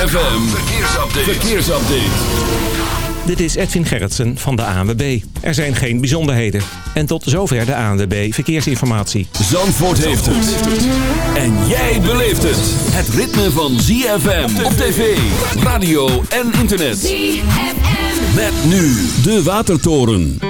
ZFM, verkeersupdate. verkeersupdate. Dit is Edwin Gerritsen van de ANWB. Er zijn geen bijzonderheden. En tot zover de ANWB Verkeersinformatie. Zandvoort heeft het. En jij beleeft het. Het ritme van ZFM op tv, radio en internet. ZFM. Met nu de Watertoren.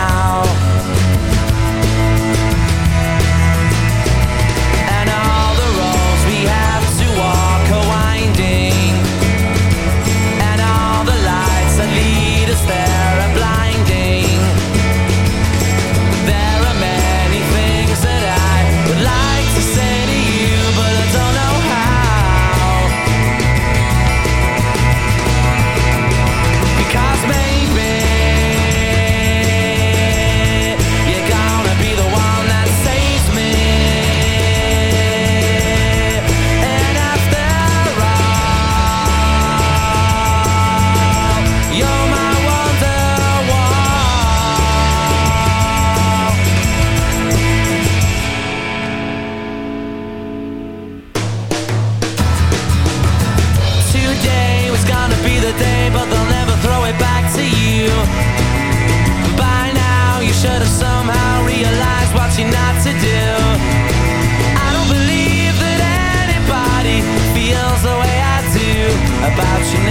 Should have somehow realized what you're not to do. I don't believe that anybody feels the way I do about you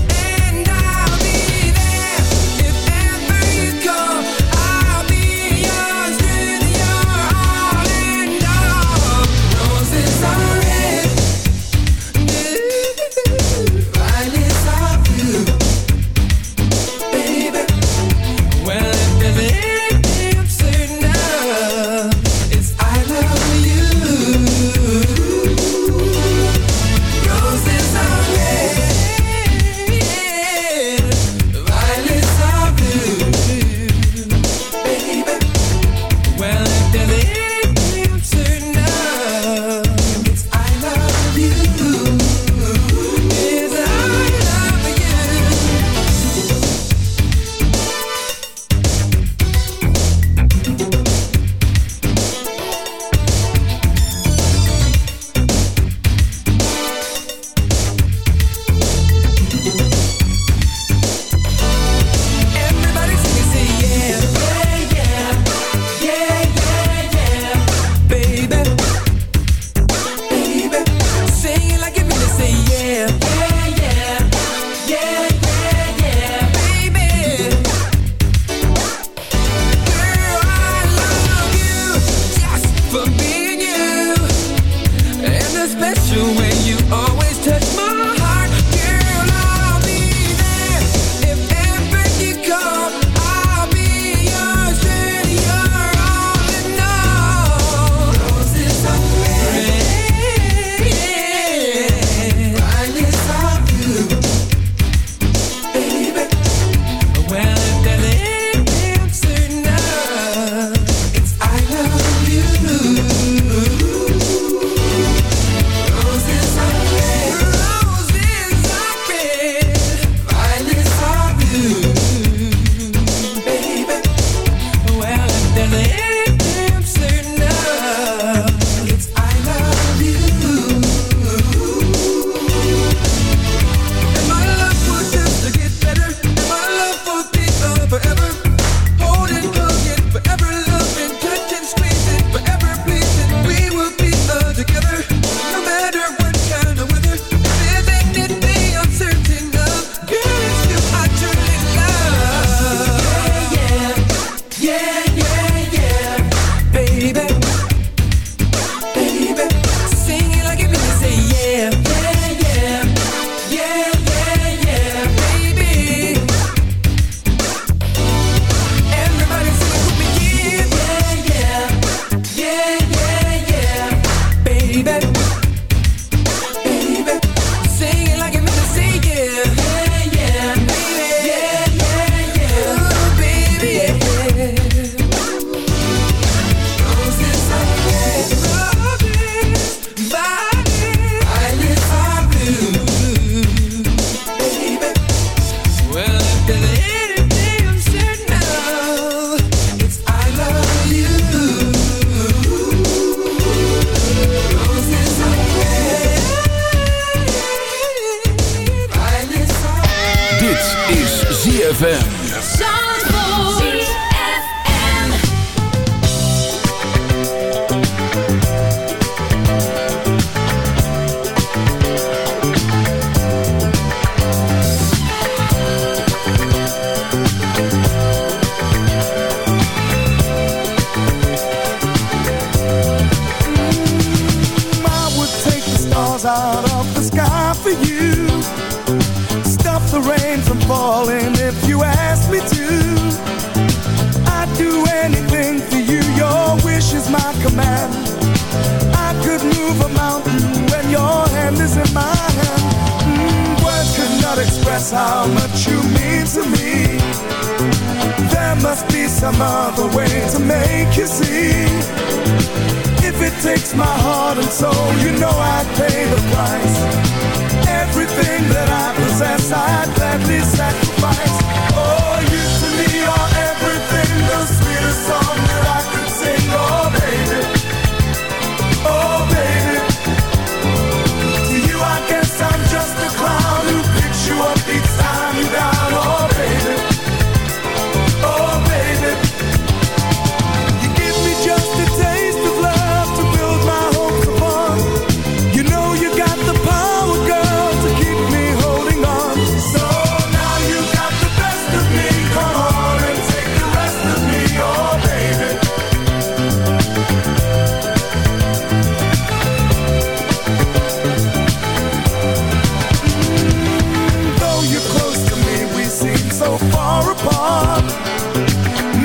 so far apart.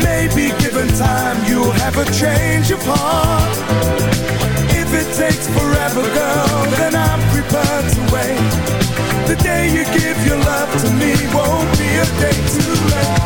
Maybe given time you'll have a change of heart. If it takes forever, girl, then I'm prepared to wait. The day you give your love to me won't be a day too late.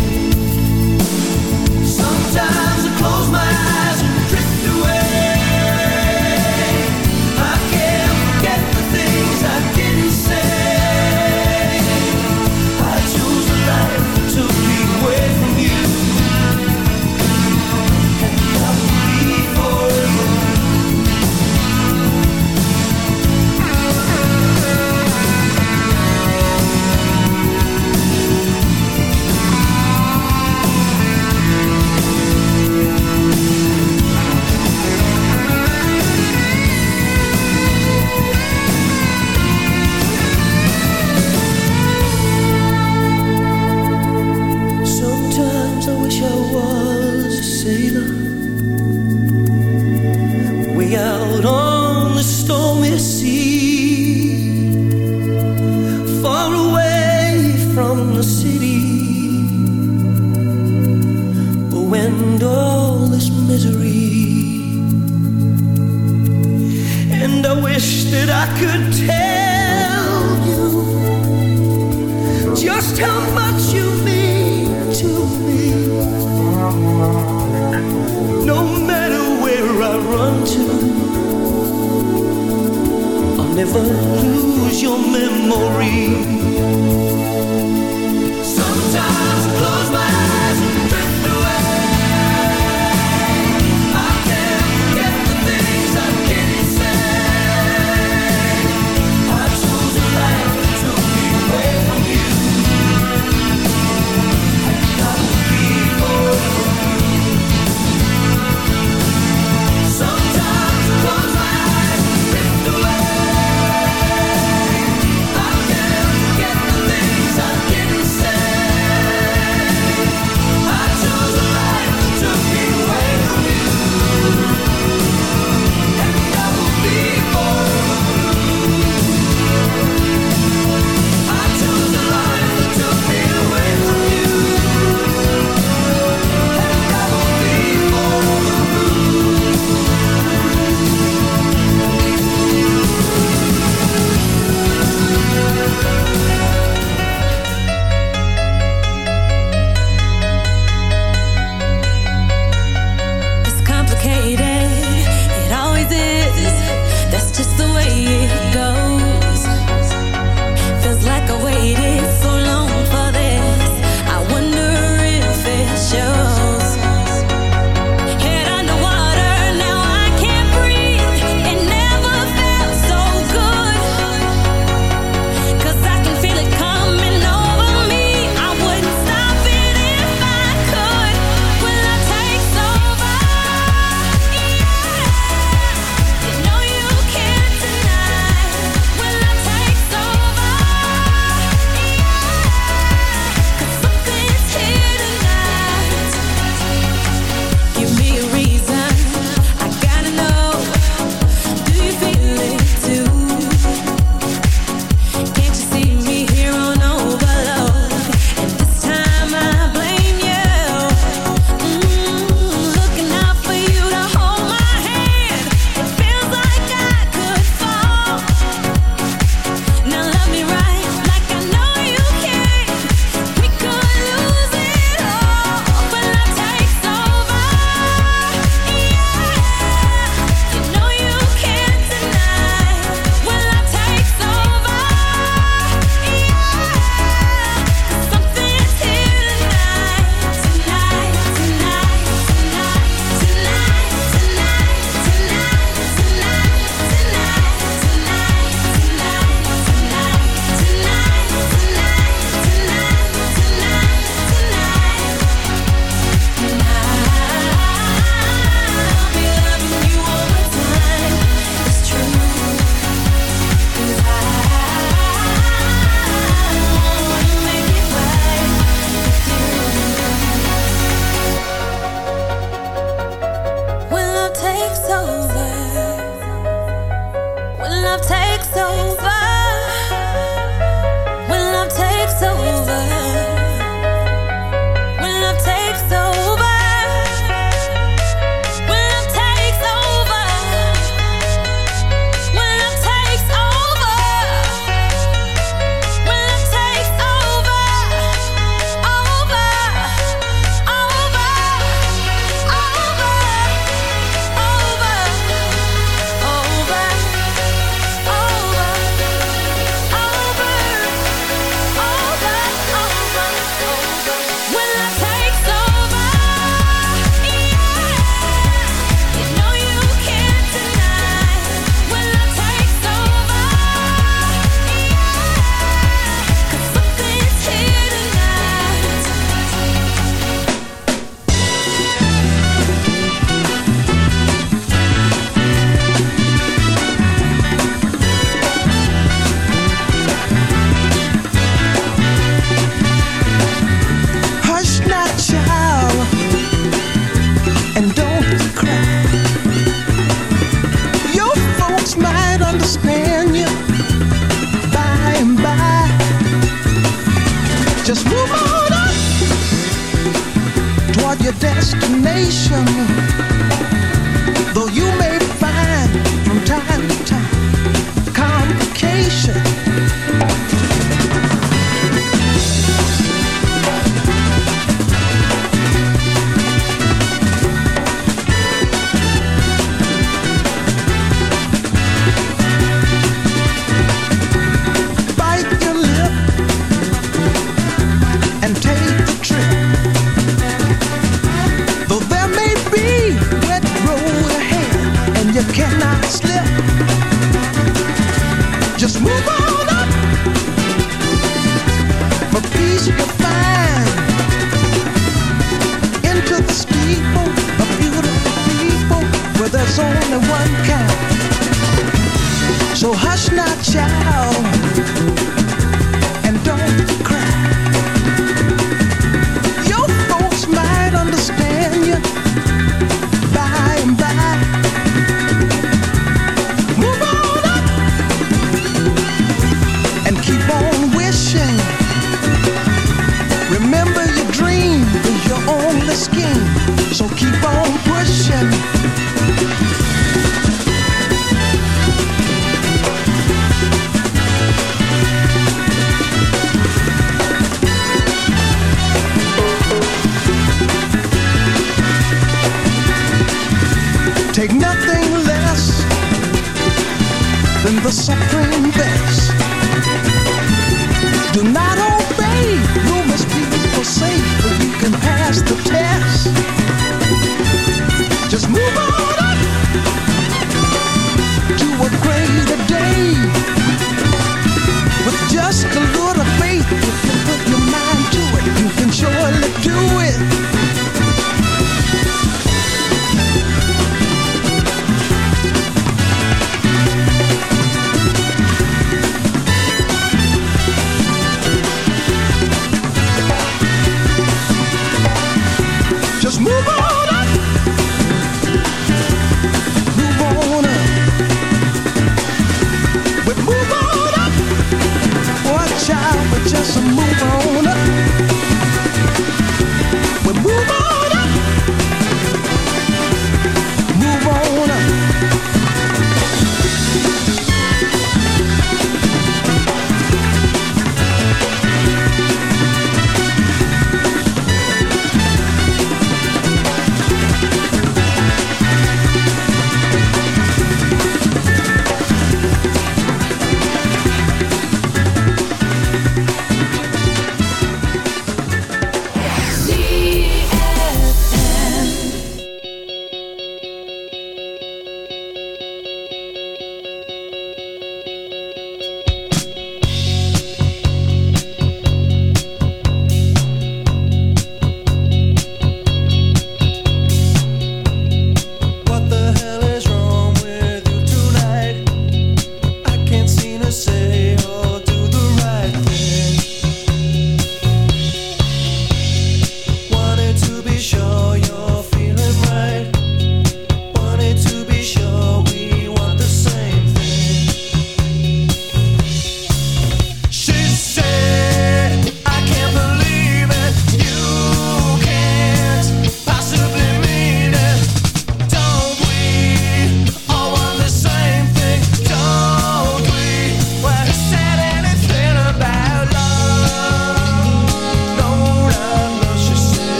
Than the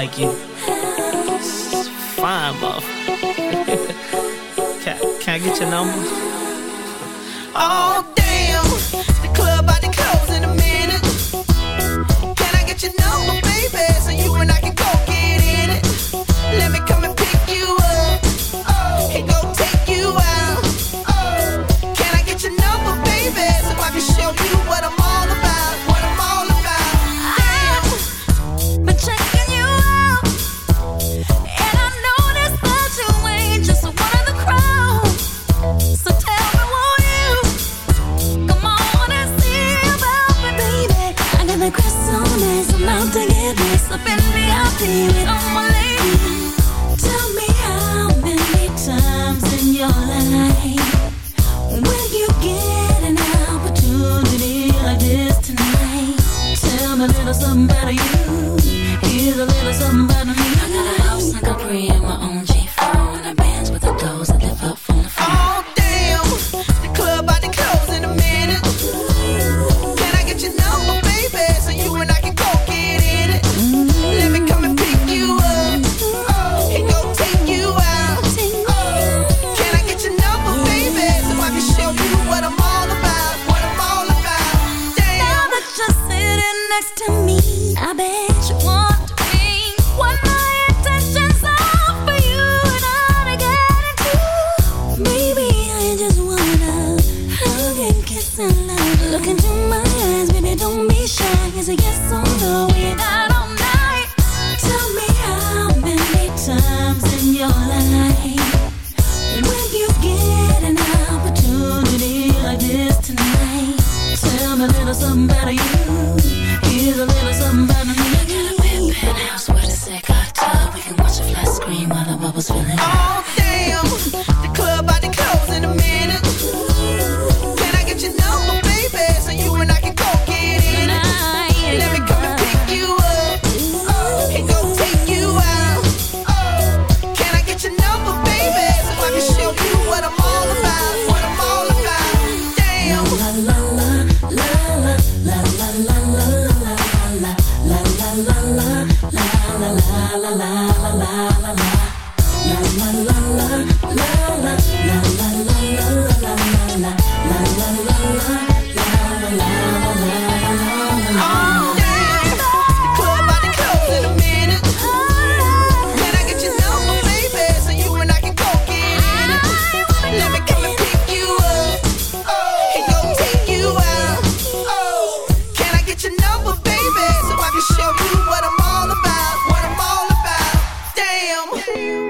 like you. Every